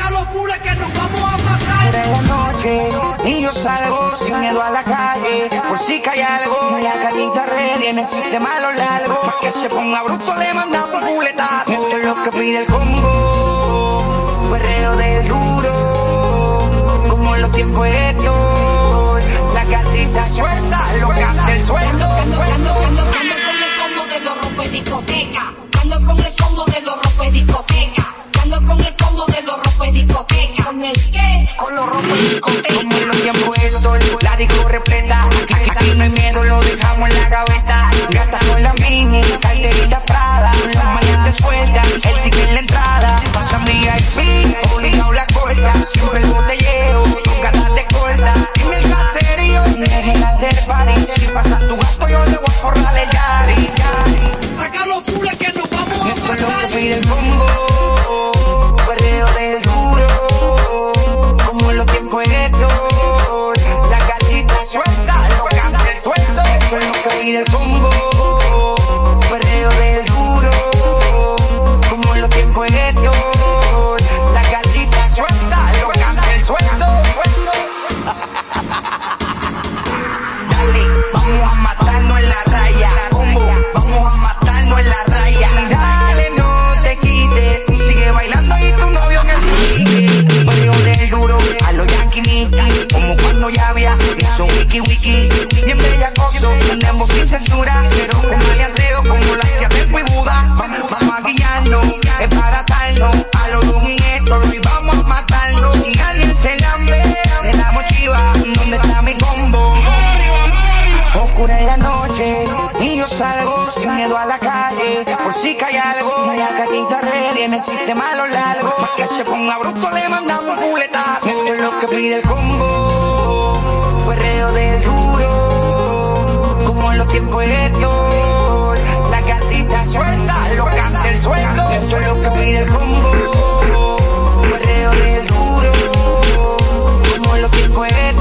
Saca los pules que nos vamos a matar. Era la noche y yo salgo sin miedo a la calle. Por si cae algo, la gatita ready en el sistema lo largo. Pa' que se ponga bruto le mandamos un fuletazo. Esto es lo que pide el combo. Como en los tiempos estos, la disco repleta. Aquí, no hay miedo, lo dejamos en la gaveta. Gata con la mini, carterita Prada. Las mañanas sueltas, el ticket en la entrada. Pasa mi VIP, obligado la corta. Siempre el botellero, es lo Cuando ya había hizo wiki wiki. Bien bellacoso, tenemos sin censura. Pero con maleanteo como lo hacía Tempo y Buda. Vamos, vamos a guiarnos, es para atarnos. A los Lun y Héctor y vamos a matarnos. Si alguien se lambe de la mochiva, ¿dónde está mi combo? Oscura en la noche y yo salgo sin miedo a la calle. Por si cae algo, la gatita ready en el sistema a lo largo. Pa' que se ponga bruto le mandamos fuletazo. Esto es lo que pide el combo. Perreo del duro. Como en los tiempos estos. La gatita suelta, loca del sueldo. Esto es lo que pide el combo. Perreo del duro. Como en los tiempos estos.